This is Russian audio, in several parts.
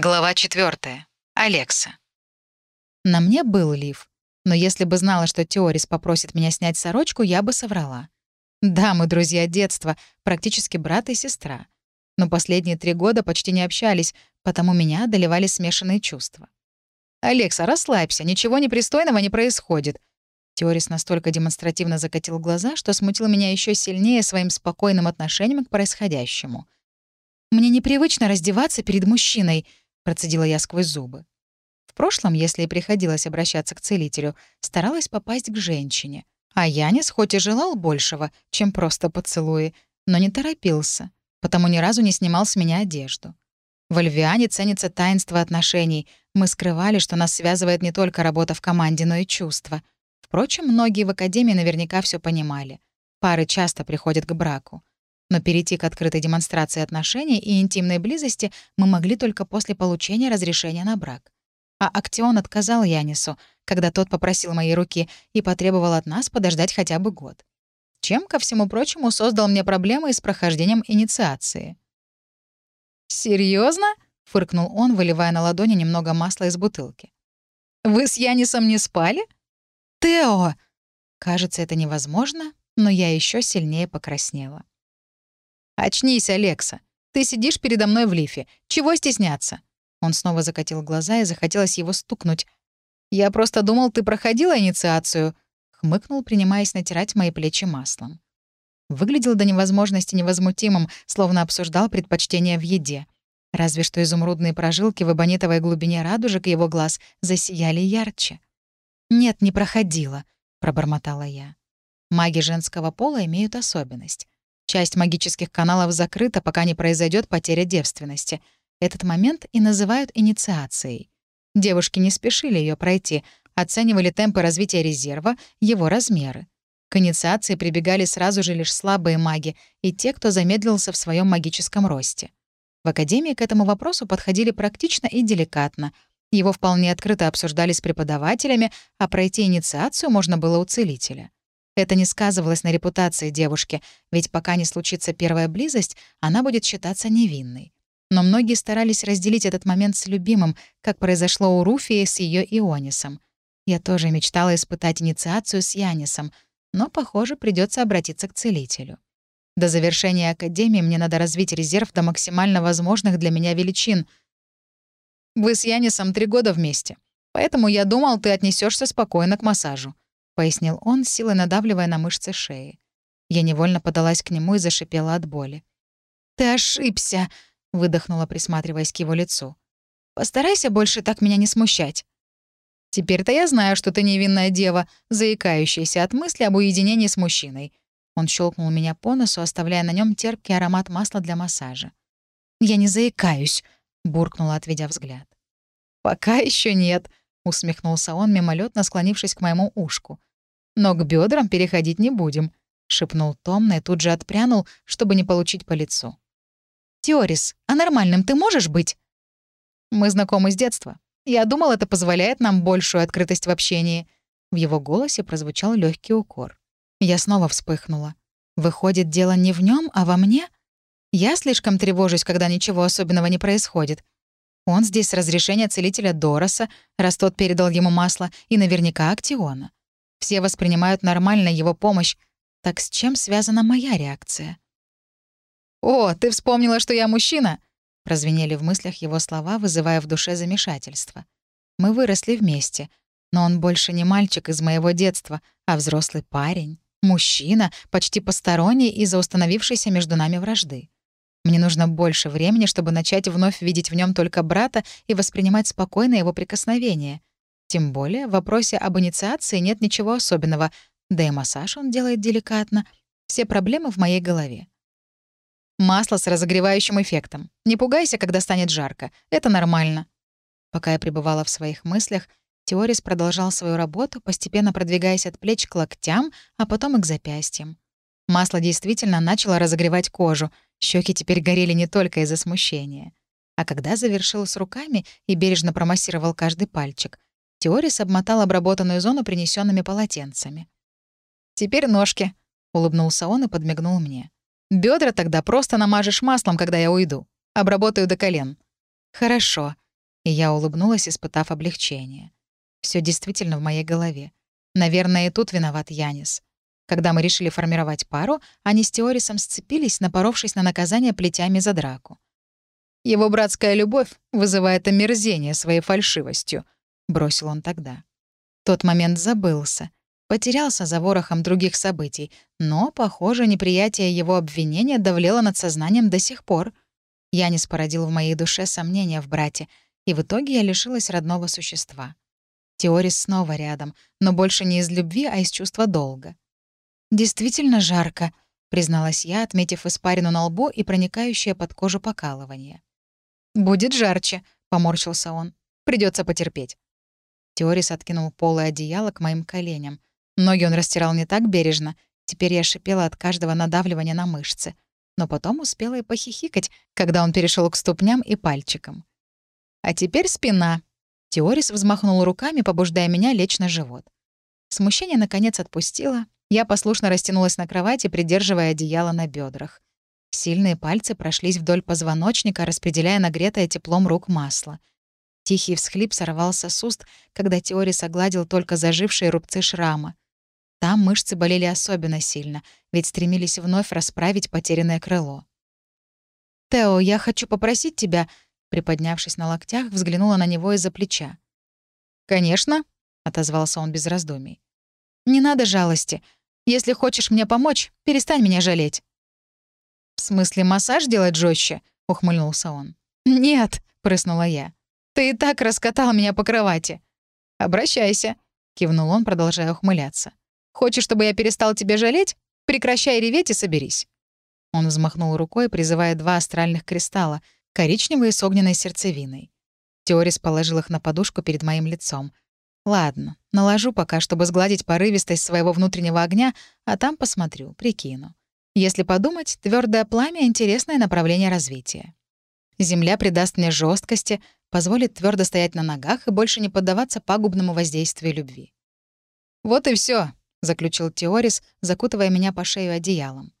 Глава 4. Алекса. На мне был лиф, но если бы знала, что Теорис попросит меня снять сорочку, я бы соврала. Да, мы друзья детства, практически брат и сестра. Но последние три года почти не общались, потому меня одолевали смешанные чувства. «Алекса, расслабься, ничего непристойного не происходит». Теорис настолько демонстративно закатил глаза, что смутил меня еще сильнее своим спокойным отношением к происходящему. «Мне непривычно раздеваться перед мужчиной», — процедила я сквозь зубы. В прошлом, если и приходилось обращаться к целителю, старалась попасть к женщине. А Янис хоть и желал большего, чем просто поцелуи, но не торопился, потому ни разу не снимал с меня одежду. В Альвиане ценится таинство отношений. Мы скрывали, что нас связывает не только работа в команде, но и чувства. Впрочем, многие в Академии наверняка все понимали. Пары часто приходят к браку. Но перейти к открытой демонстрации отношений и интимной близости мы могли только после получения разрешения на брак. А Актион отказал Янису, когда тот попросил моей руки и потребовал от нас подождать хотя бы год. Чем, ко всему прочему, создал мне проблемы с прохождением инициации. Серьезно? фыркнул он, выливая на ладони немного масла из бутылки. «Вы с Янисом не спали?» «Тео!» Кажется, это невозможно, но я еще сильнее покраснела. «Очнись, Алекса. Ты сидишь передо мной в лифе. Чего стесняться?» Он снова закатил глаза, и захотелось его стукнуть. «Я просто думал, ты проходила инициацию», — хмыкнул, принимаясь натирать мои плечи маслом. Выглядел до невозможности невозмутимым, словно обсуждал предпочтения в еде. Разве что изумрудные прожилки в эбонитовой глубине радужек его глаз засияли ярче. «Нет, не проходила», — пробормотала я. Маги женского пола имеют особенность. Часть магических каналов закрыта, пока не произойдет потеря девственности. Этот момент и называют инициацией. Девушки не спешили ее пройти, оценивали темпы развития резерва, его размеры. К инициации прибегали сразу же лишь слабые маги и те, кто замедлился в своем магическом росте. В Академии к этому вопросу подходили практично и деликатно. Его вполне открыто обсуждали с преподавателями, а пройти инициацию можно было у целителя. Это не сказывалось на репутации девушки, ведь пока не случится первая близость, она будет считаться невинной. Но многие старались разделить этот момент с любимым, как произошло у Руфии с ее Ионисом. Я тоже мечтала испытать инициацию с Янисом, но, похоже, придется обратиться к целителю. До завершения Академии мне надо развить резерв до максимально возможных для меня величин. Вы с Янисом три года вместе, поэтому я думал, ты отнесешься спокойно к массажу пояснил он, силой надавливая на мышцы шеи. Я невольно подалась к нему и зашипела от боли. «Ты ошибся!» — выдохнула, присматриваясь к его лицу. «Постарайся больше так меня не смущать». «Теперь-то я знаю, что ты невинная дева, заикающаяся от мысли об уединении с мужчиной». Он щелкнул меня по носу, оставляя на нем терпкий аромат масла для массажа. «Я не заикаюсь», — буркнула, отведя взгляд. «Пока еще нет», — усмехнулся он, мимолетно склонившись к моему ушку но к бедрам переходить не будем», — шепнул томно и тут же отпрянул, чтобы не получить по лицу. «Теорис, а нормальным ты можешь быть?» «Мы знакомы с детства. Я думал, это позволяет нам большую открытость в общении». В его голосе прозвучал легкий укор. Я снова вспыхнула. «Выходит, дело не в нем, а во мне?» Я слишком тревожусь, когда ничего особенного не происходит. Он здесь с разрешения целителя Дороса, раз тот передал ему масло, и наверняка Актиона. Все воспринимают нормально его помощь. Так с чем связана моя реакция? «О, ты вспомнила, что я мужчина?» Прозвенели в мыслях его слова, вызывая в душе замешательство. Мы выросли вместе, но он больше не мальчик из моего детства, а взрослый парень, мужчина, почти посторонний из-за установившейся между нами вражды. Мне нужно больше времени, чтобы начать вновь видеть в нем только брата и воспринимать спокойно его прикосновения. Тем более в вопросе об инициации нет ничего особенного, да и массаж он делает деликатно. Все проблемы в моей голове. Масло с разогревающим эффектом. Не пугайся, когда станет жарко. Это нормально. Пока я пребывала в своих мыслях, Теорис продолжал свою работу, постепенно продвигаясь от плеч к локтям, а потом и к запястьям. Масло действительно начало разогревать кожу. Щеки теперь горели не только из-за смущения. А когда завершил с руками и бережно промассировал каждый пальчик, Теорис обмотал обработанную зону принесенными полотенцами. «Теперь ножки», — улыбнулся он и подмигнул мне. Бедра тогда просто намажешь маслом, когда я уйду. Обработаю до колен». «Хорошо», И я улыбнулась, испытав облегчение. Все действительно в моей голове. Наверное, и тут виноват Янис. Когда мы решили формировать пару, они с Теорисом сцепились, напоровшись на наказание плетями за драку. «Его братская любовь вызывает омерзение своей фальшивостью», — бросил он тогда. Тот момент забылся, потерялся за ворохом других событий, но, похоже, неприятие его обвинения давлело над сознанием до сих пор. Янис породил в моей душе сомнения в брате, и в итоге я лишилась родного существа. Теорис снова рядом, но больше не из любви, а из чувства долга. «Действительно жарко», — призналась я, отметив испарину на лбу и проникающее под кожу покалывание. «Будет жарче», — поморщился он. Придется потерпеть». Теорис откинул полое одеяло к моим коленям. Ноги он растирал не так бережно. Теперь я шипела от каждого надавливания на мышцы. Но потом успела и похихикать, когда он перешел к ступням и пальчикам. «А теперь спина». Теорис взмахнул руками, побуждая меня лечь на живот. Смущение, наконец, отпустило. Я послушно растянулась на кровати, придерживая одеяло на бедрах. Сильные пальцы прошлись вдоль позвоночника, распределяя нагретое теплом рук масло. Тихий всхлип сорвался с уст, когда Теорис огладил только зажившие рубцы шрама. Там мышцы болели особенно сильно, ведь стремились вновь расправить потерянное крыло. «Тео, я хочу попросить тебя...» Приподнявшись на локтях, взглянула на него из-за плеча. «Конечно», — отозвался он без раздумий. «Не надо жалости. Если хочешь мне помочь, перестань меня жалеть». «В смысле, массаж делать жестче? ухмыльнулся он. «Нет», — прыснула я. «Ты и так раскатал меня по кровати». «Обращайся», — кивнул он, продолжая ухмыляться. «Хочешь, чтобы я перестал тебя жалеть? Прекращай реветь и соберись». Он взмахнул рукой, призывая два астральных кристалла, коричневые с огненной сердцевиной. Теорис положил их на подушку перед моим лицом. «Ладно, наложу пока, чтобы сгладить порывистость своего внутреннего огня, а там посмотрю, прикину. Если подумать, твердое пламя — интересное направление развития. Земля придаст мне жесткости, позволит твердо стоять на ногах и больше не поддаваться пагубному воздействию любви. «Вот и все, заключил Теорис, закутывая меня по шею одеялом.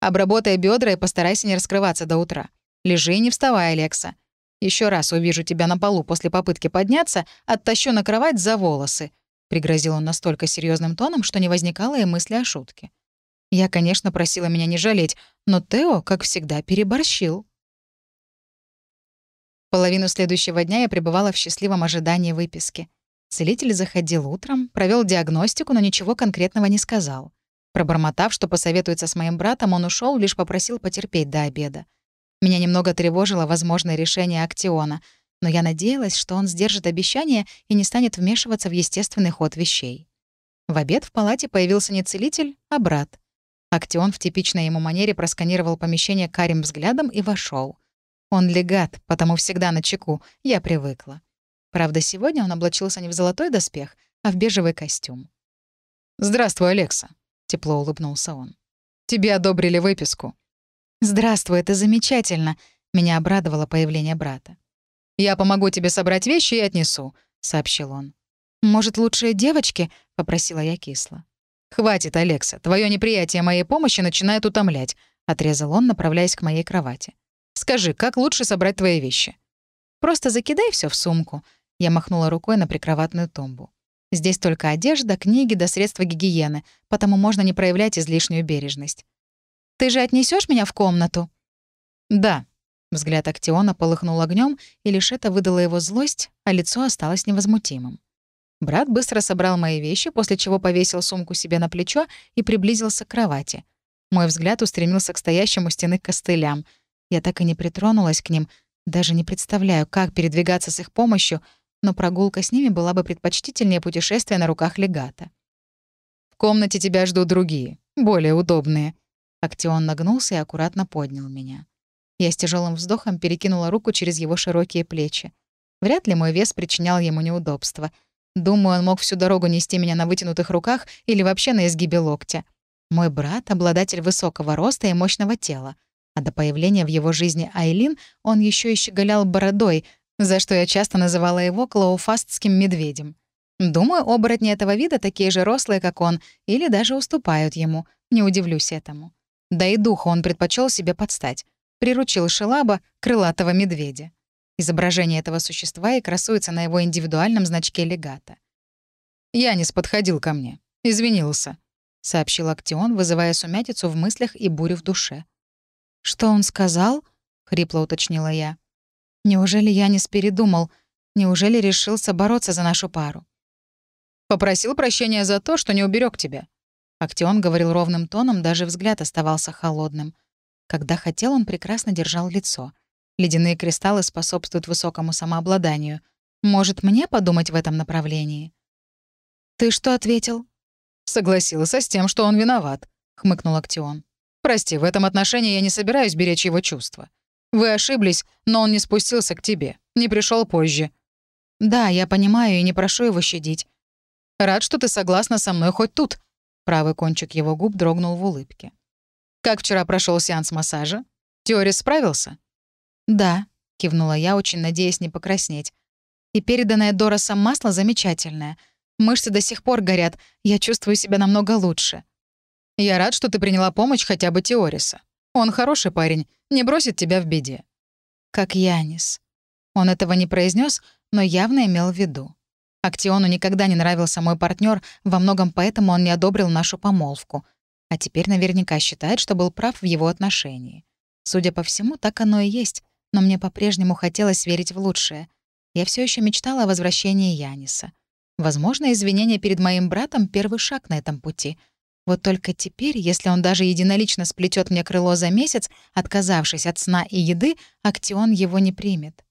«Обработай бедра и постарайся не раскрываться до утра. Лежи и не вставай, Алекса. Еще раз увижу тебя на полу после попытки подняться, оттащу на кровать за волосы», — пригрозил он настолько серьезным тоном, что не возникало и мысли о шутке. Я, конечно, просила меня не жалеть, но Тео, как всегда, переборщил. Половину следующего дня я пребывала в счастливом ожидании выписки. Целитель заходил утром, провел диагностику, но ничего конкретного не сказал. Пробормотав, что посоветуется с моим братом, он ушел, лишь попросил потерпеть до обеда. Меня немного тревожило возможное решение Актиона, но я надеялась, что он сдержит обещание и не станет вмешиваться в естественный ход вещей. В обед в палате появился не целитель, а брат. Актион в типичной ему манере просканировал помещение карим взглядом и вошел. Он легат, потому всегда на чеку, я привыкла. Правда, сегодня он облачился не в золотой доспех, а в бежевый костюм. «Здравствуй, Алекса», — тепло улыбнулся он. «Тебе одобрили выписку». «Здравствуй, это замечательно», — меня обрадовало появление брата. «Я помогу тебе собрать вещи и отнесу», — сообщил он. «Может, лучше девочки?» — попросила я кисло. «Хватит, Алекса, твое неприятие моей помощи начинает утомлять», — отрезал он, направляясь к моей кровати. «Скажи, как лучше собрать твои вещи?» «Просто закидай все в сумку», — я махнула рукой на прикроватную тумбу. «Здесь только одежда, книги да средства гигиены, потому можно не проявлять излишнюю бережность. Ты же отнесешь меня в комнату?» «Да». Взгляд Актиона полыхнул огнем, и лишь это выдало его злость, а лицо осталось невозмутимым. Брат быстро собрал мои вещи, после чего повесил сумку себе на плечо и приблизился к кровати. Мой взгляд устремился к стоящему стены костылям. Я так и не притронулась к ним, даже не представляю, как передвигаться с их помощью, но прогулка с ними была бы предпочтительнее путешествия на руках легата. «В комнате тебя ждут другие, более удобные». Актион нагнулся и аккуратно поднял меня. Я с тяжелым вздохом перекинула руку через его широкие плечи. Вряд ли мой вес причинял ему неудобства — Думаю, он мог всю дорогу нести меня на вытянутых руках или вообще на изгибе локтя. Мой брат — обладатель высокого роста и мощного тела. А до появления в его жизни Айлин он еще и щеголял бородой, за что я часто называла его клоуфастским медведем. Думаю, оборотни этого вида такие же рослые, как он, или даже уступают ему. Не удивлюсь этому. Да и духа он предпочел себе подстать. Приручил Шелаба, крылатого медведя. Изображение этого существа и красуется на его индивидуальном значке легата. «Янис подходил ко мне. Извинился», — сообщил Актион, вызывая сумятицу в мыслях и бурю в душе. «Что он сказал?» — хрипло уточнила я. «Неужели Янис передумал? Неужели решился бороться за нашу пару?» «Попросил прощения за то, что не уберег тебя». Актион говорил ровным тоном, даже взгляд оставался холодным. Когда хотел, он прекрасно держал лицо. Ледяные кристаллы способствуют высокому самообладанию. Может, мне подумать в этом направлении? «Ты что ответил?» «Согласился с тем, что он виноват», — хмыкнул Актион. «Прости, в этом отношении я не собираюсь беречь его чувства. Вы ошиблись, но он не спустился к тебе, не пришел позже». «Да, я понимаю и не прошу его щадить». «Рад, что ты согласна со мной хоть тут». Правый кончик его губ дрогнул в улыбке. «Как вчера прошел сеанс массажа? Теорис справился?» «Да», — кивнула я, очень надеясь не покраснеть. «И переданное Доросом масло замечательное. Мышцы до сих пор горят, я чувствую себя намного лучше». «Я рад, что ты приняла помощь хотя бы Теориса. Он хороший парень, не бросит тебя в беде». «Как Янис». Он этого не произнес, но явно имел в виду. Актиону никогда не нравился мой партнер, во многом поэтому он не одобрил нашу помолвку. А теперь наверняка считает, что был прав в его отношении. Судя по всему, так оно и есть, но мне по-прежнему хотелось верить в лучшее. Я все еще мечтала о возвращении Яниса. Возможно, извинения перед моим братом — первый шаг на этом пути. Вот только теперь, если он даже единолично сплетет мне крыло за месяц, отказавшись от сна и еды, Актион его не примет.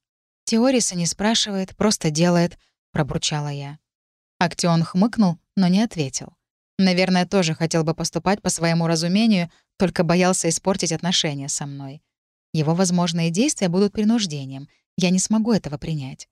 Теориса не спрашивает, просто делает, — пробурчала я. Актион хмыкнул, но не ответил. Наверное, тоже хотел бы поступать по своему разумению, только боялся испортить отношения со мной. Его возможные действия будут принуждением. Я не смогу этого принять.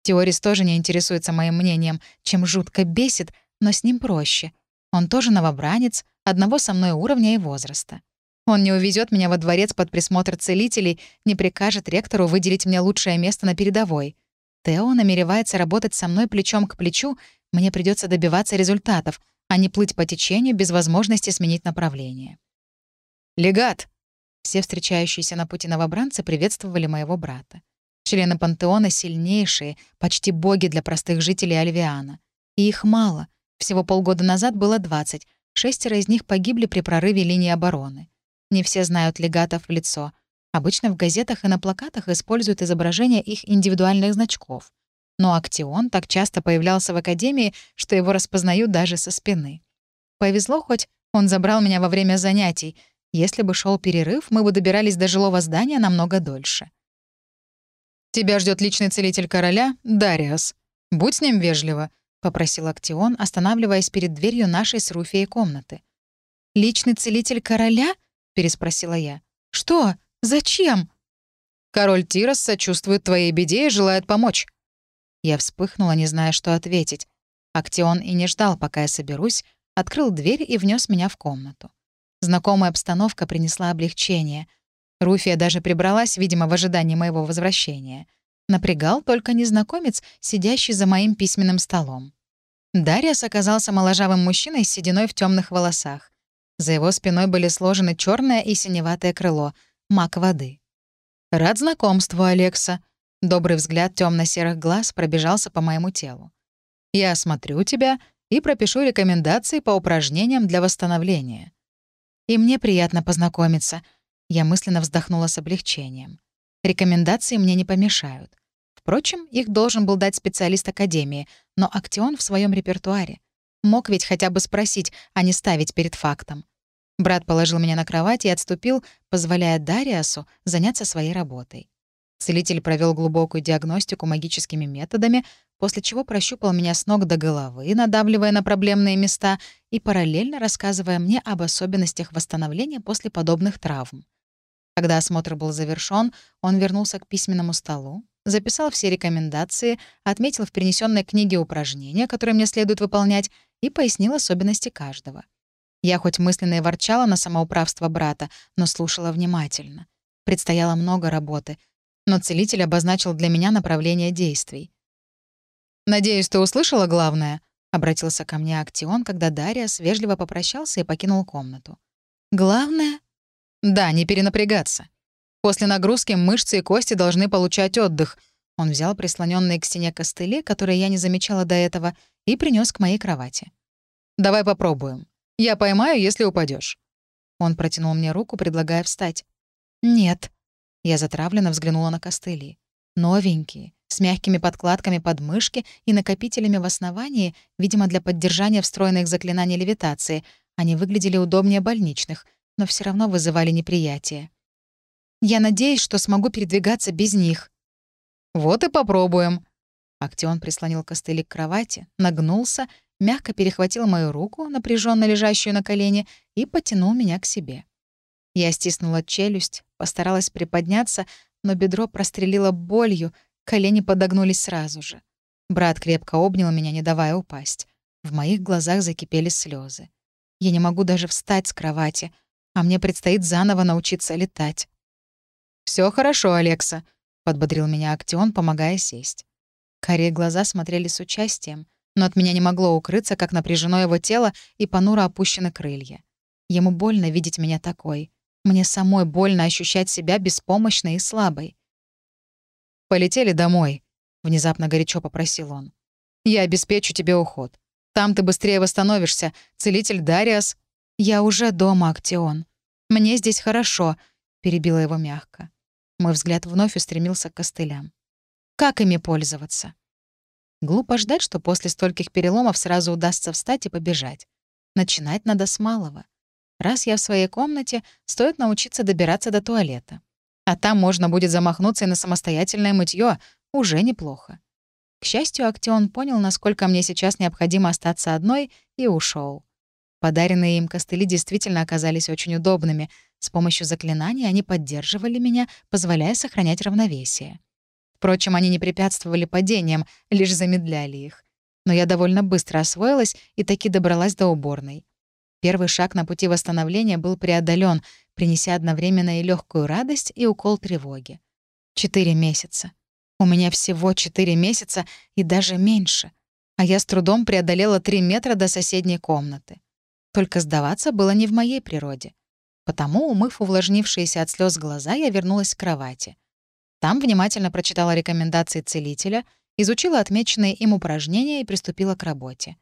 Теорис тоже не интересуется моим мнением, чем жутко бесит, но с ним проще. Он тоже новобранец, одного со мной уровня и возраста. Он не увезет меня во дворец под присмотр целителей, не прикажет ректору выделить мне лучшее место на передовой. Тео намеревается работать со мной плечом к плечу, мне придется добиваться результатов, а не плыть по течению без возможности сменить направление. «Легат!» Все встречающиеся на пути новобранцы приветствовали моего брата. Члены пантеона сильнейшие, почти боги для простых жителей Альвиана. И их мало. Всего полгода назад было 20. Шестеро из них погибли при прорыве линии обороны. Не все знают легатов в лицо. Обычно в газетах и на плакатах используют изображения их индивидуальных значков. Но Актион так часто появлялся в Академии, что его распознают даже со спины. Повезло хоть, он забрал меня во время занятий — если бы шел перерыв, мы бы добирались до жилого здания намного дольше. «Тебя ждет личный целитель короля, Дариас. Будь с ним вежливо», — попросил Актион, останавливаясь перед дверью нашей с Руфией комнаты. «Личный целитель короля?» — переспросила я. «Что? Зачем?» «Король Тирос сочувствует твоей беде и желает помочь». Я вспыхнула, не зная, что ответить. Актион и не ждал, пока я соберусь, открыл дверь и внес меня в комнату. Знакомая обстановка принесла облегчение. Руфия даже прибралась, видимо, в ожидании моего возвращения. Напрягал только незнакомец, сидящий за моим письменным столом. Дариас оказался моложавым мужчиной с сединой в темных волосах. За его спиной были сложены черное и синеватое крыло, мак воды. «Рад знакомству, Алекса». Добрый взгляд темно серых глаз пробежался по моему телу. «Я осмотрю тебя и пропишу рекомендации по упражнениям для восстановления. И мне приятно познакомиться. Я мысленно вздохнула с облегчением. Рекомендации мне не помешают. Впрочем, их должен был дать специалист Академии, но Актион в своем репертуаре. Мог ведь хотя бы спросить, а не ставить перед фактом. Брат положил меня на кровать и отступил, позволяя Дариасу заняться своей работой. Целитель провел глубокую диагностику магическими методами, после чего прощупал меня с ног до головы, надавливая на проблемные места и параллельно рассказывая мне об особенностях восстановления после подобных травм. Когда осмотр был завершён, он вернулся к письменному столу, записал все рекомендации, отметил в принесенной книге упражнения, которые мне следует выполнять, и пояснил особенности каждого. Я хоть мысленно и ворчала на самоуправство брата, но слушала внимательно. Предстояло много работы, но целитель обозначил для меня направление действий. «Надеюсь, ты услышала главное?» — обратился ко мне Актион, когда Дарья вежливо попрощался и покинул комнату. «Главное?» «Да, не перенапрягаться. После нагрузки мышцы и кости должны получать отдых. Он взял прислоненные к стене костыли, которые я не замечала до этого, и принес к моей кровати. «Давай попробуем. Я поймаю, если упадешь. Он протянул мне руку, предлагая встать. «Нет». Я затравленно взглянула на костыли. Новенькие, с мягкими подкладками под мышки и накопителями в основании, видимо, для поддержания встроенных заклинаний левитации. Они выглядели удобнее больничных, но все равно вызывали неприятие. «Я надеюсь, что смогу передвигаться без них». «Вот и попробуем». Актион прислонил костыли к кровати, нагнулся, мягко перехватил мою руку, напряженно лежащую на колене, и потянул меня к себе. Я стиснула челюсть, постаралась приподняться, но бедро прострелило болью, колени подогнулись сразу же. Брат крепко обнял меня, не давая упасть. В моих глазах закипели слезы. Я не могу даже встать с кровати, а мне предстоит заново научиться летать. Все хорошо, Алекса», — подбодрил меня Актион, помогая сесть. Карие глаза смотрели с участием, но от меня не могло укрыться, как напряжено его тело и понуро опущены крылья. Ему больно видеть меня такой. Мне самой больно ощущать себя беспомощной и слабой. «Полетели домой», — внезапно горячо попросил он. «Я обеспечу тебе уход. Там ты быстрее восстановишься. Целитель Дариас...» «Я уже дома, Актион. Мне здесь хорошо», — перебила его мягко. Мой взгляд вновь устремился к костылям. «Как ими пользоваться?» Глупо ждать, что после стольких переломов сразу удастся встать и побежать. Начинать надо с малого. Раз я в своей комнате, стоит научиться добираться до туалета. А там можно будет замахнуться и на самостоятельное мытье, уже неплохо. К счастью, Актион понял, насколько мне сейчас необходимо остаться одной, и ушел. Подаренные им костыли действительно оказались очень удобными. С помощью заклинаний они поддерживали меня, позволяя сохранять равновесие. Впрочем, они не препятствовали падениям, лишь замедляли их. Но я довольно быстро освоилась и таки добралась до уборной. Первый шаг на пути восстановления был преодолен, принеся одновременно и легкую радость, и укол тревоги. Четыре месяца. У меня всего четыре месяца и даже меньше. А я с трудом преодолела три метра до соседней комнаты. Только сдаваться было не в моей природе. Потому, умыв увлажнившиеся от слез глаза, я вернулась к кровати. Там внимательно прочитала рекомендации целителя, изучила отмеченные им упражнения и приступила к работе.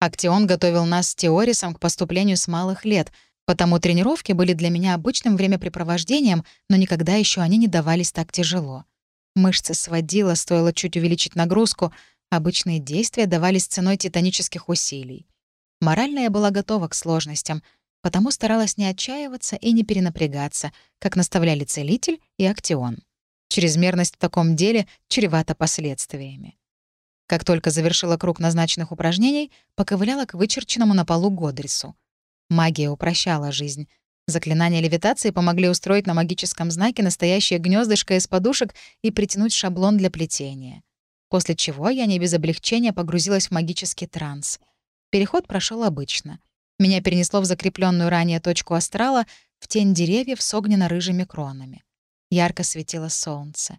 Актион готовил нас с Теорисом к поступлению с малых лет, потому тренировки были для меня обычным времяпрепровождением, но никогда еще они не давались так тяжело. Мышцы сводило, стоило чуть увеличить нагрузку, обычные действия давались ценой титанических усилий. Морально я была готова к сложностям, потому старалась не отчаиваться и не перенапрягаться, как наставляли целитель и Актион. Чрезмерность в таком деле чревата последствиями. Как только завершила круг назначенных упражнений, поковыляла к вычерченному на полу Годрису. Магия упрощала жизнь. Заклинания левитации помогли устроить на магическом знаке настоящее гнездышко из подушек и притянуть шаблон для плетения. После чего я не без облегчения погрузилась в магический транс. Переход прошел обычно. Меня перенесло в закрепленную ранее точку астрала в тень деревьев с огненно-рыжими кронами. Ярко светило солнце.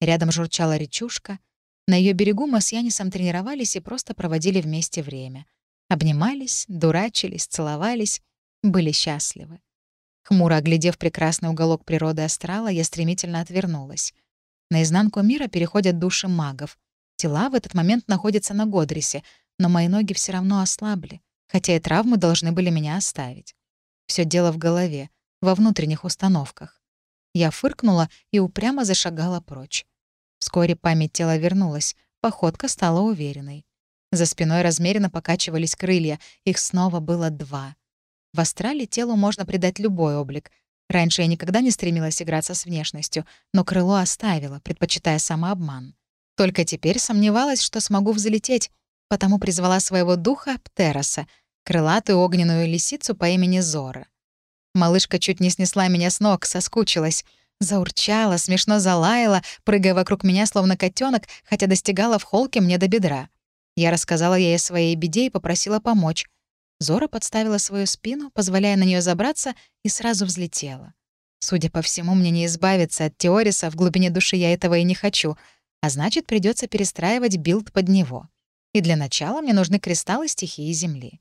Рядом журчала речушка. На ее берегу мы с Янисом тренировались и просто проводили вместе время. Обнимались, дурачились, целовались, были счастливы. Хмуро оглядев прекрасный уголок природы астрала, я стремительно отвернулась. На изнанку мира переходят души магов. Тела в этот момент находятся на Годрисе, но мои ноги все равно ослабли, хотя и травмы должны были меня оставить. Все дело в голове, во внутренних установках. Я фыркнула и упрямо зашагала прочь. Вскоре память тела вернулась, походка стала уверенной. За спиной размеренно покачивались крылья, их снова было два. В астрале телу можно придать любой облик. Раньше я никогда не стремилась играться с внешностью, но крыло оставила, предпочитая самообман. Только теперь сомневалась, что смогу взлететь, потому призвала своего духа Птероса, крылатую огненную лисицу по имени Зора. Малышка чуть не снесла меня с ног, соскучилась. Заурчала, смешно залаяла, прыгая вокруг меня, словно котенок, хотя достигала в холке мне до бедра. Я рассказала ей о своей беде и попросила помочь. Зора подставила свою спину, позволяя на нее забраться, и сразу взлетела. Судя по всему, мне не избавиться от Теориса, в глубине души я этого и не хочу, а значит, придется перестраивать билд под него. И для начала мне нужны кристаллы стихии Земли.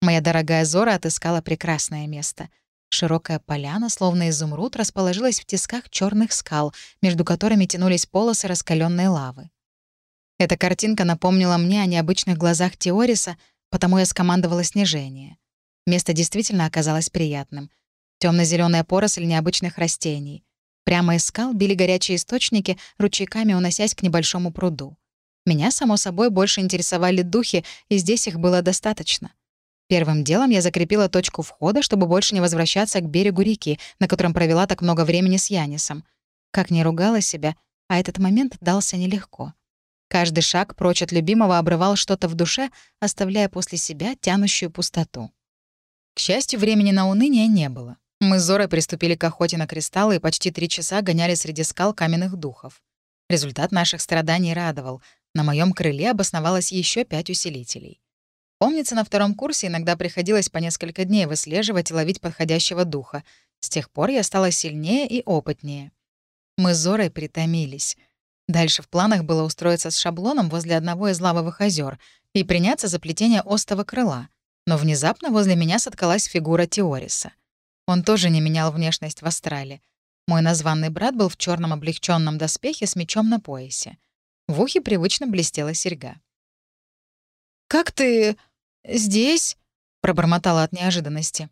Моя дорогая Зора отыскала прекрасное место — Широкая поляна, словно изумруд, расположилась в тисках черных скал, между которыми тянулись полосы раскаленной лавы. Эта картинка напомнила мне о необычных глазах Теориса, потому я скомандовала снижение. Место действительно оказалось приятным. темно зеленая поросль необычных растений. Прямо из скал били горячие источники, ручейками уносясь к небольшому пруду. Меня, само собой, больше интересовали духи, и здесь их было достаточно. Первым делом я закрепила точку входа, чтобы больше не возвращаться к берегу реки, на котором провела так много времени с Янисом. Как не ругала себя, а этот момент дался нелегко. Каждый шаг прочь от любимого обрывал что-то в душе, оставляя после себя тянущую пустоту. К счастью, времени на уныние не было. Мы с Зорой приступили к охоте на кристаллы и почти три часа гоняли среди скал каменных духов. Результат наших страданий радовал. На моем крыле обосновалось еще пять усилителей. Помнится, на втором курсе иногда приходилось по несколько дней выслеживать и ловить подходящего духа. С тех пор я стала сильнее и опытнее. Мы с Зорой притомились. Дальше в планах было устроиться с шаблоном возле одного из лавовых озер и приняться за плетение остого крыла. Но внезапно возле меня соткалась фигура Теориса. Он тоже не менял внешность в астрале. Мой названный брат был в черном облегченном доспехе с мечом на поясе. В ухе привычно блестела серьга. «Как ты... здесь?» — пробормотала от неожиданности.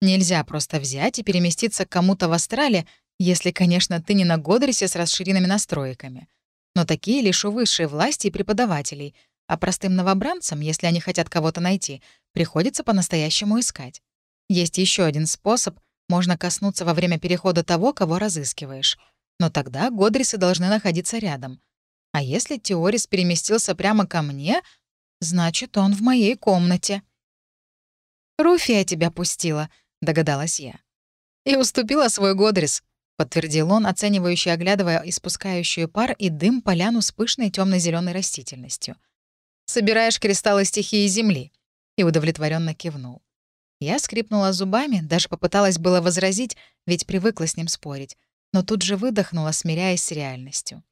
«Нельзя просто взять и переместиться к кому-то в Астрале, если, конечно, ты не на Годрисе с расширенными настройками. Но такие лишь у высшей власти и преподавателей, а простым новобранцам, если они хотят кого-то найти, приходится по-настоящему искать. Есть еще один способ — можно коснуться во время перехода того, кого разыскиваешь. Но тогда Годрисы должны находиться рядом. А если Теорис переместился прямо ко мне, значит, он в моей комнате. «Руфия тебя пустила», — догадалась я. «И уступила свой Годрис», — подтвердил он, оценивающий, оглядывая испускающую пар и дым поляну с пышной темно зеленой растительностью. «Собираешь кристаллы стихии Земли», — и удовлетворенно кивнул. Я скрипнула зубами, даже попыталась было возразить, ведь привыкла с ним спорить, но тут же выдохнула, смиряясь с реальностью.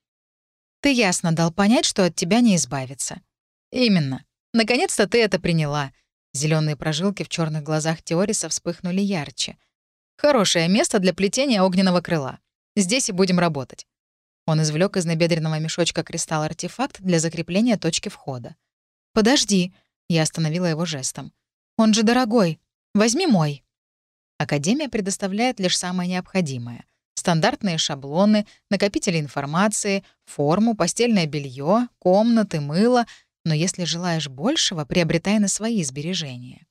«Ты ясно дал понять, что от тебя не избавиться». «Именно. Наконец-то ты это приняла». Зеленые прожилки в черных глазах Теориса вспыхнули ярче. «Хорошее место для плетения огненного крыла. Здесь и будем работать». Он извлек из набедренного мешочка кристалл-артефакт для закрепления точки входа. «Подожди», — я остановила его жестом. «Он же дорогой. Возьми мой». Академия предоставляет лишь самое необходимое. Стандартные шаблоны, накопители информации, форму, постельное белье, комнаты, мыло. Но если желаешь большего, приобретай на свои сбережения.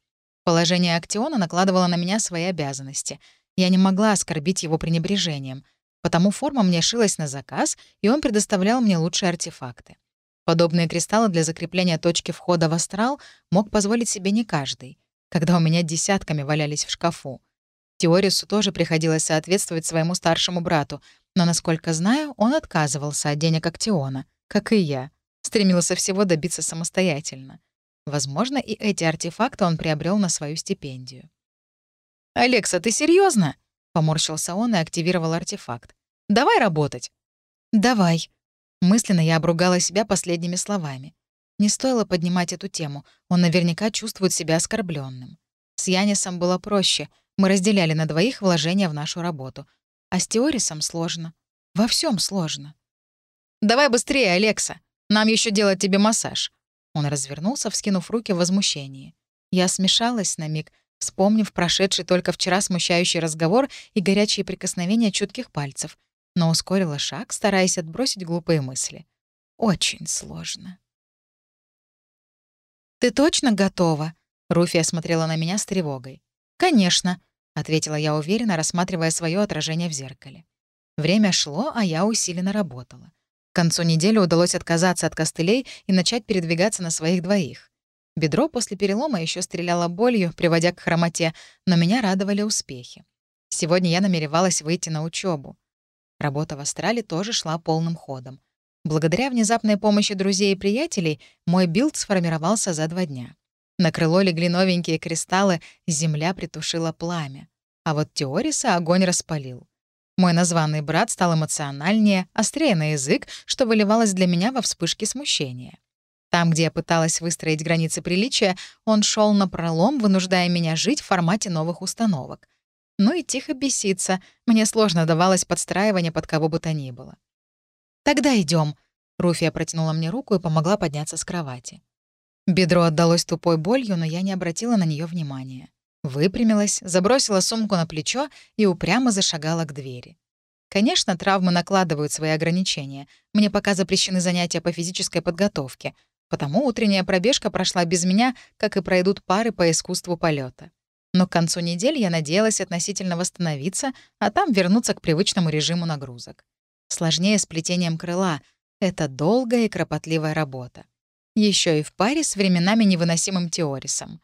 Положение Актиона накладывало на меня свои обязанности. Я не могла оскорбить его пренебрежением. Потому форма мне шилась на заказ, и он предоставлял мне лучшие артефакты. Подобные кристаллы для закрепления точки входа в астрал мог позволить себе не каждый когда у меня десятками валялись в шкафу. Теорису тоже приходилось соответствовать своему старшему брату, но, насколько знаю, он отказывался от денег Актиона, как и я, стремился всего добиться самостоятельно. Возможно, и эти артефакты он приобрел на свою стипендию. «Алекса, ты серьезно? поморщился он и активировал артефакт. «Давай работать». «Давай». Мысленно я обругала себя последними словами. Не стоило поднимать эту тему, он наверняка чувствует себя оскорбленным. С Янисом было проще, мы разделяли на двоих вложения в нашу работу. А с Теорисом сложно. Во всем сложно. «Давай быстрее, Алекса! Нам еще делать тебе массаж!» Он развернулся, вскинув руки в возмущении. Я смешалась на миг, вспомнив прошедший только вчера смущающий разговор и горячие прикосновения чутких пальцев, но ускорила шаг, стараясь отбросить глупые мысли. Очень сложно. «Ты точно готова?» Руфия смотрела на меня с тревогой. «Конечно», — ответила я уверенно, рассматривая свое отражение в зеркале. Время шло, а я усиленно работала. К концу недели удалось отказаться от костылей и начать передвигаться на своих двоих. Бедро после перелома еще стреляло болью, приводя к хромоте, но меня радовали успехи. Сегодня я намеревалась выйти на учебу. Работа в Астрале тоже шла полным ходом. Благодаря внезапной помощи друзей и приятелей мой билд сформировался за два дня. На крыло легли новенькие кристаллы, земля притушила пламя. А вот Теориса огонь распалил. Мой названный брат стал эмоциональнее, острее на язык, что выливалось для меня во вспышке смущения. Там, где я пыталась выстроить границы приличия, он шел на пролом, вынуждая меня жить в формате новых установок. Ну и тихо беситься. Мне сложно давалось подстраивание под кого бы то ни было. «Тогда идем. Руфия протянула мне руку и помогла подняться с кровати. Бедро отдалось тупой болью, но я не обратила на нее внимания. Выпрямилась, забросила сумку на плечо и упрямо зашагала к двери. Конечно, травмы накладывают свои ограничения. Мне пока запрещены занятия по физической подготовке, потому утренняя пробежка прошла без меня, как и пройдут пары по искусству полета. Но к концу недели я надеялась относительно восстановиться, а там вернуться к привычному режиму нагрузок. Сложнее с плетением крыла. Это долгая и кропотливая работа. Еще и в паре с временами невыносимым теорисом.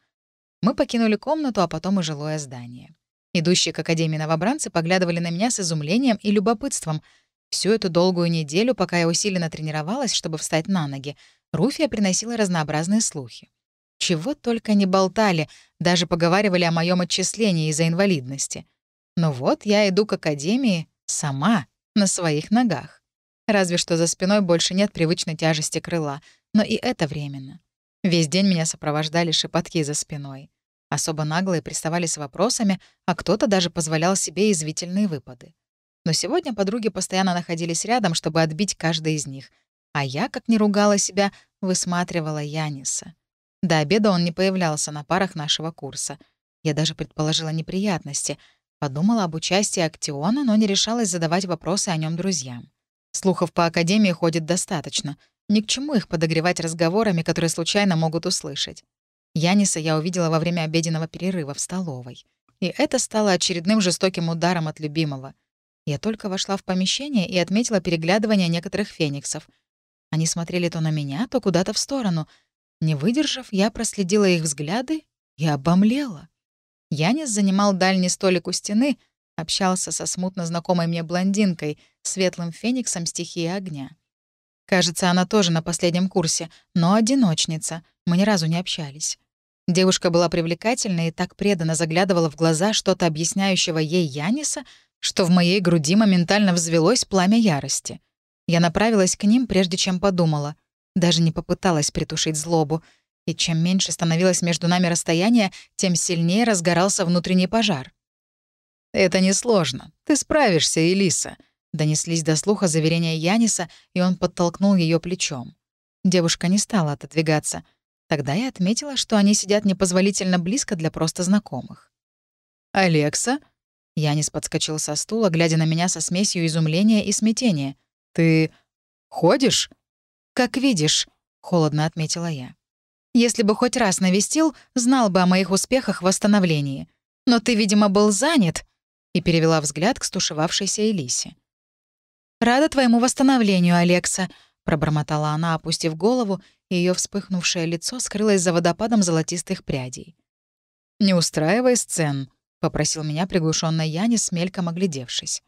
Мы покинули комнату, а потом и жилое здание. Идущие к Академии новобранцы поглядывали на меня с изумлением и любопытством. Всю эту долгую неделю, пока я усиленно тренировалась, чтобы встать на ноги, Руфия приносила разнообразные слухи. Чего только не болтали, даже поговаривали о моем отчислении из-за инвалидности. Но вот я иду к Академии сама, на своих ногах. Разве что за спиной больше нет привычной тяжести крыла, но и это временно. Весь день меня сопровождали шепотки за спиной. Особо наглые приставали с вопросами, а кто-то даже позволял себе извительные выпады. Но сегодня подруги постоянно находились рядом, чтобы отбить каждый из них. А я, как ни ругала себя, высматривала Яниса. До обеда он не появлялся на парах нашего курса. Я даже предположила неприятности. Подумала об участии Актиона, но не решалась задавать вопросы о нем друзьям. Слухов по Академии ходит достаточно. Ни к чему их подогревать разговорами, которые случайно могут услышать. Яниса я увидела во время обеденного перерыва в столовой. И это стало очередным жестоким ударом от любимого. Я только вошла в помещение и отметила переглядывание некоторых фениксов. Они смотрели то на меня, то куда-то в сторону. Не выдержав, я проследила их взгляды и обомлела. Янис занимал дальний столик у стены, общался со смутно знакомой мне блондинкой, светлым фениксом стихии огня. Кажется, она тоже на последнем курсе, но одиночница. Мы ни разу не общались. Девушка была привлекательна и так преданно заглядывала в глаза что-то объясняющего ей Яниса, что в моей груди моментально взвелось пламя ярости. Я направилась к ним, прежде чем подумала. Даже не попыталась притушить злобу — и чем меньше становилось между нами расстояние, тем сильнее разгорался внутренний пожар. «Это несложно. Ты справишься, Элиса», — донеслись до слуха заверения Яниса, и он подтолкнул ее плечом. Девушка не стала отодвигаться. Тогда я отметила, что они сидят непозволительно близко для просто знакомых. «Алекса?» Янис подскочил со стула, глядя на меня со смесью изумления и смятения. «Ты ходишь?» «Как видишь», — холодно отметила я. Если бы хоть раз навестил, знал бы о моих успехах в восстановлении. Но ты, видимо, был занят», — и перевела взгляд к стушевавшейся Элисе. «Рада твоему восстановлению, Алекса», — пробормотала она, опустив голову, и ее вспыхнувшее лицо скрылось за водопадом золотистых прядей. «Не устраивай сцен», — попросил меня приглушенный Янис, мельком оглядевшись.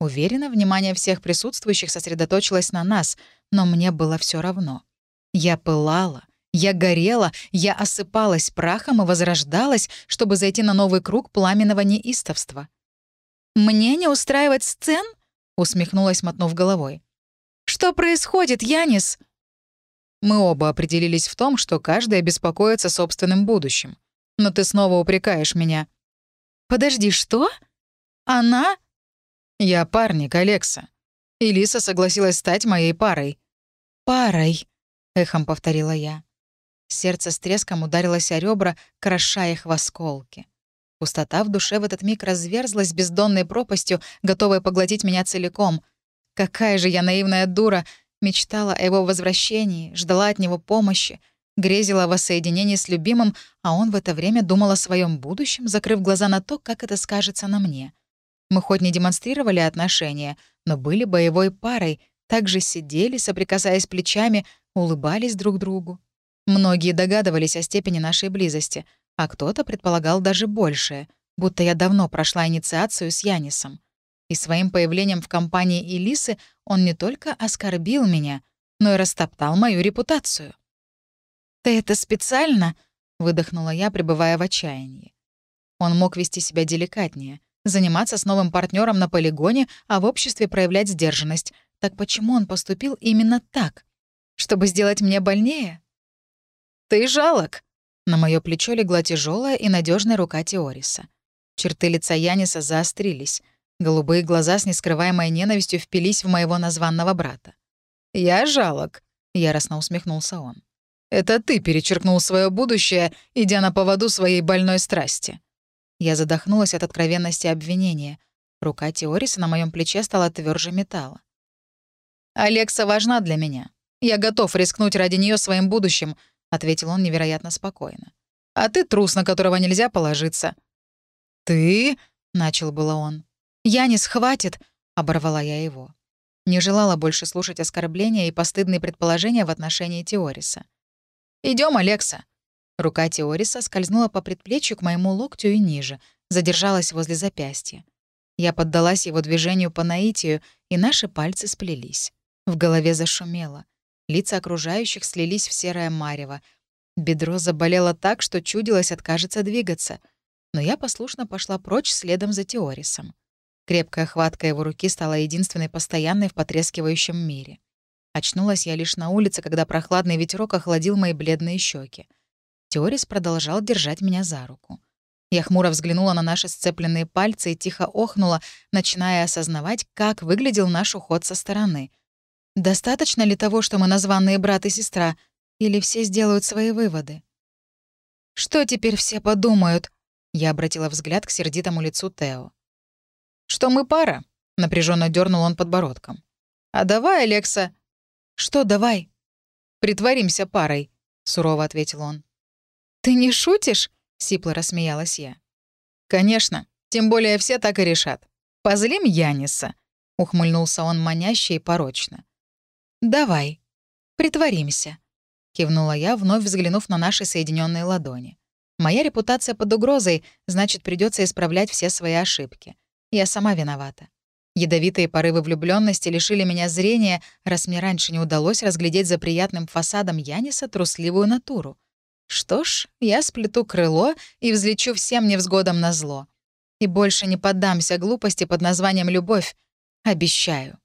Уверена, внимание всех присутствующих сосредоточилось на нас, но мне было все равно. Я пылала, я горела, я осыпалась прахом и возрождалась, чтобы зайти на новый круг пламенного неистовства. «Мне не устраивать сцен?» — усмехнулась, мотнув головой. «Что происходит, Янис?» Мы оба определились в том, что каждый беспокоится собственным будущим. Но ты снова упрекаешь меня. «Подожди, что? Она?» «Я парник, Алекса. Элиса согласилась стать моей парой». «Парой», — эхом повторила я. Сердце с треском ударилось о ребра, крошая их в осколки. Пустота в душе в этот миг разверзлась бездонной пропастью, готовая поглотить меня целиком. Какая же я наивная дура! Мечтала о его возвращении, ждала от него помощи, грезила о воссоединении с любимым, а он в это время думал о своем будущем, закрыв глаза на то, как это скажется на мне. Мы хоть не демонстрировали отношения, но были боевой парой, также сидели, соприкасаясь плечами, улыбались друг другу. Многие догадывались о степени нашей близости, а кто-то предполагал даже большее, будто я давно прошла инициацию с Янисом. И своим появлением в компании Элисы он не только оскорбил меня, но и растоптал мою репутацию. «Ты это специально?» — выдохнула я, пребывая в отчаянии. Он мог вести себя деликатнее, заниматься с новым партнером на полигоне, а в обществе проявлять сдержанность. Так почему он поступил именно так? Чтобы сделать мне больнее? «Ты жалок!» На мое плечо легла тяжелая и надежная рука Теориса. Черты лица Яниса заострились. Голубые глаза с нескрываемой ненавистью впились в моего названного брата. «Я жалок», — яростно усмехнулся он. «Это ты перечеркнул свое будущее, идя на поводу своей больной страсти». Я задохнулась от откровенности обвинения. Рука Теориса на моем плече стала тверже металла. «Алекса важна для меня. Я готов рискнуть ради нее своим будущим», — ответил он невероятно спокойно. «А ты трус, на которого нельзя положиться». «Ты?» — начал было он. «Янис, хватит!» — оборвала я его. Не желала больше слушать оскорбления и постыдные предположения в отношении Теориса. Идем, Алекса!» Рука Теориса скользнула по предплечью к моему локтю и ниже, задержалась возле запястья. Я поддалась его движению по наитию, и наши пальцы сплелись. В голове зашумело. Лица окружающих слились в серое марево. Бедро заболело так, что чудилось откажется двигаться. Но я послушно пошла прочь следом за Теорисом. Крепкая хватка его руки стала единственной постоянной в потрескивающем мире. Очнулась я лишь на улице, когда прохладный ветерок охладил мои бледные щеки. Теорис продолжал держать меня за руку. Я хмуро взглянула на наши сцепленные пальцы и тихо охнула, начиная осознавать, как выглядел наш уход со стороны. Достаточно ли того, что мы названные брат и сестра, или все сделают свои выводы? «Что теперь все подумают?» Я обратила взгляд к сердитому лицу Тео что мы пара», — напряженно дернул он подбородком. «А давай, Алекса...» «Что давай?» «Притворимся парой», — сурово ответил он. «Ты не шутишь?» — сипло рассмеялась я. «Конечно. Тем более все так и решат. Позлим Яниса», — ухмыльнулся он маняще и порочно. «Давай. Притворимся», — кивнула я, вновь взглянув на наши соединенные ладони. «Моя репутация под угрозой, значит, придется исправлять все свои ошибки. Я сама виновата. Ядовитые порывы влюбленности лишили меня зрения, раз мне раньше не удалось разглядеть за приятным фасадом Яниса трусливую натуру. Что ж, я сплету крыло и взлечу всем невзгодам на зло. И больше не поддамся глупости под названием «любовь». Обещаю.